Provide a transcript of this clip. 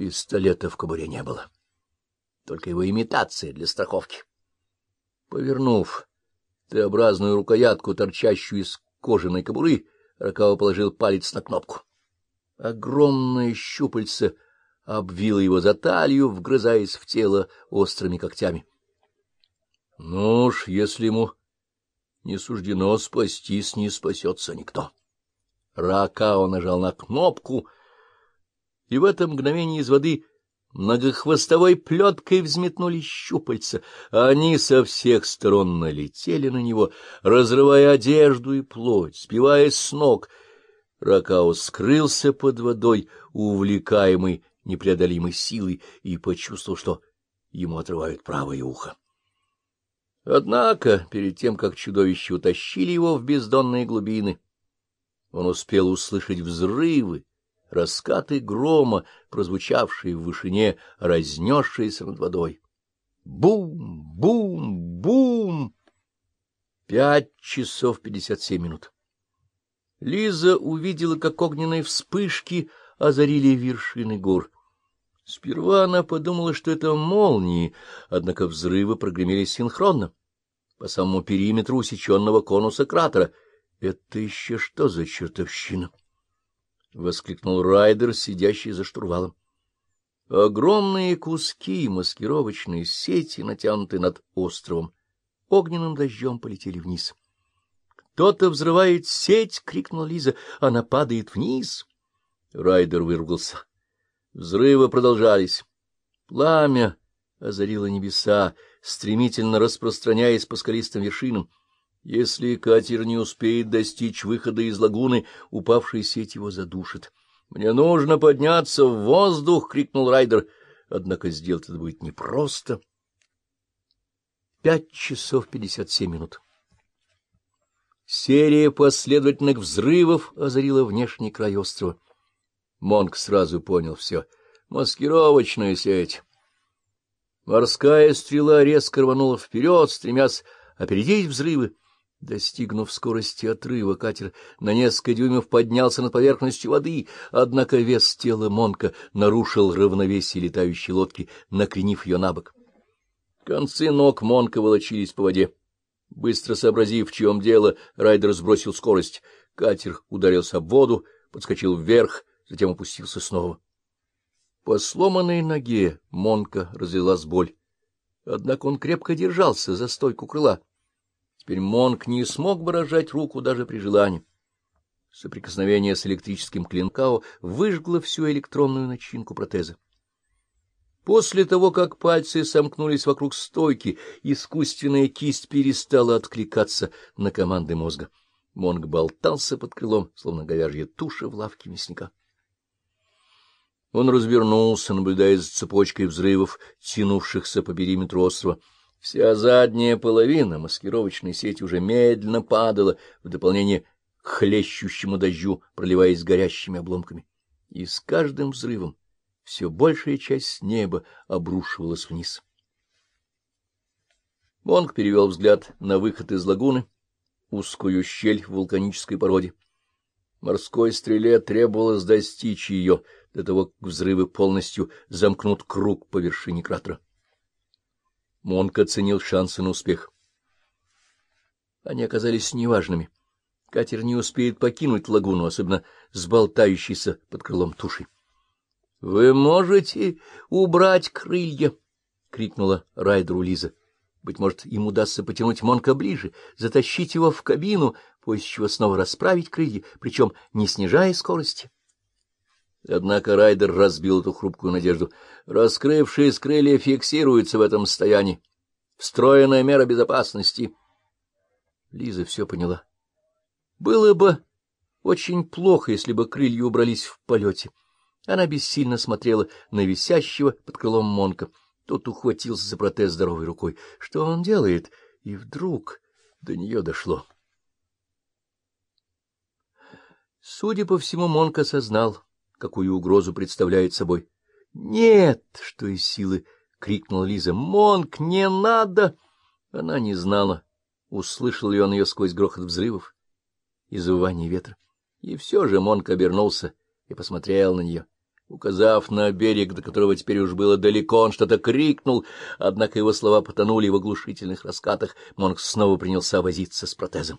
Пистолета в кобуре не было, только его имитация для страховки. Повернув Т-образную рукоятку, торчащую из кожаной кобуры, Ракава положил палец на кнопку. Огромное щупальце обвило его за талию, вгрызаясь в тело острыми когтями. Ну уж, если ему не суждено спастись, не спасется никто. Ракао нажал на кнопку, и в это мгновение из воды многохвостовой плеткой взметнулись щупальца. Они со всех сторон налетели на него, разрывая одежду и плоть, сбивая с ног. Ракао скрылся под водой, увлекаемый непреодолимой силой, и почувствовал, что ему отрывают правое ухо. Однако, перед тем, как чудовище утащили его в бездонные глубины, он успел услышать взрывы, раскаты грома, прозвучавшие в вышине, разнесшиеся над водой. Бум! Бум! Бум! Пять часов пятьдесят семь минут. Лиза увидела, как огненные вспышки озарили вершины гор. Сперва она подумала, что это молнии, однако взрывы прогремели синхронно, по самому периметру усеченного конуса кратера. Это еще что за чертовщина? — воскликнул Райдер, сидящий за штурвалом. Огромные куски маскировочной сети, натянутые над островом, огненным дождем полетели вниз. — Кто-то взрывает сеть! — крикнула Лиза. — Она падает вниз! Райдер выругался. Взрывы продолжались. Пламя озарило небеса, стремительно распространяясь по скалистым вершинам. Если катер не успеет достичь выхода из лагуны, упавшая сеть его задушит. — Мне нужно подняться в воздух! — крикнул Райдер. Однако сделать это будет непросто. Пять часов пятьдесят семь минут. Серия последовательных взрывов озарила внешний край острова. Монк сразу понял все. Маскировочная сеть. Морская стрела резко рванула вперед, стремясь опередить взрывы. Достигнув скорости отрыва, катер на несколько дюймов поднялся над поверхностью воды, однако вес тела Монка нарушил равновесие летающей лодки, накренив ее на бок. Концы ног Монка волочились по воде. Быстро сообразив, в чем дело, Райдер сбросил скорость. Катер ударился об воду, подскочил вверх, затем опустился снова. По сломанной ноге Монка разлилась боль. Однако он крепко держался за стойку крыла. Теперь Монк не смог бы рожать руку даже при желании. Соприкосновение с электрическим клинкао выжгло всю электронную начинку протеза. После того, как пальцы сомкнулись вокруг стойки, искусственная кисть перестала откликаться на команды мозга. Монг болтался под крылом, словно говяжья туша в лавке мясника. Он развернулся, наблюдая за цепочкой взрывов, тянувшихся по периметру острова. Вся задняя половина маскировочной сети уже медленно падала в дополнение к хлещущему дождю, проливаясь горящими обломками. И с каждым взрывом все большая часть неба обрушивалась вниз. Монг перевел взгляд на выход из лагуны, узкую щель в вулканической породе. Морской стреле требовалось достичь ее, до того, как взрывы полностью замкнут круг по вершине кратера. Монк оценил шансы на успех. Они оказались неважными. Катер не успеет покинуть лагуну, особенно с болтающейся под крылом тушей. — Вы можете убрать крылья? — крикнула Райдеру Лиза. Быть может, им удастся потянуть Монка ближе, затащить его в кабину, после чего снова расправить крылья, причем не снижая скорости. Однако Райдер разбил эту хрупкую надежду. Раскрывшие крылья фиксируются в этом состоянии. Встроенная мера безопасности. Лиза все поняла. Было бы очень плохо, если бы крылья убрались в полете. Она бессильно смотрела на висящего под крылом Монка. Тот ухватился за протез здоровой рукой. Что он делает? И вдруг до нее дошло. Судя по всему, Монк осознал какую угрозу представляет собой. — Нет! — что из силы крикнула Лиза. — Монк, не надо! Она не знала, услышал ли он ее сквозь грохот взрывов и завывание ветра. И все же Монк обернулся и посмотрел на нее. Указав на берег, до которого теперь уж было далеко, он что-то крикнул, однако его слова потонули в оглушительных раскатах. Монк снова принялся возиться с протезом.